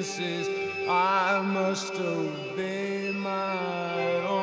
senses. I must obey my own.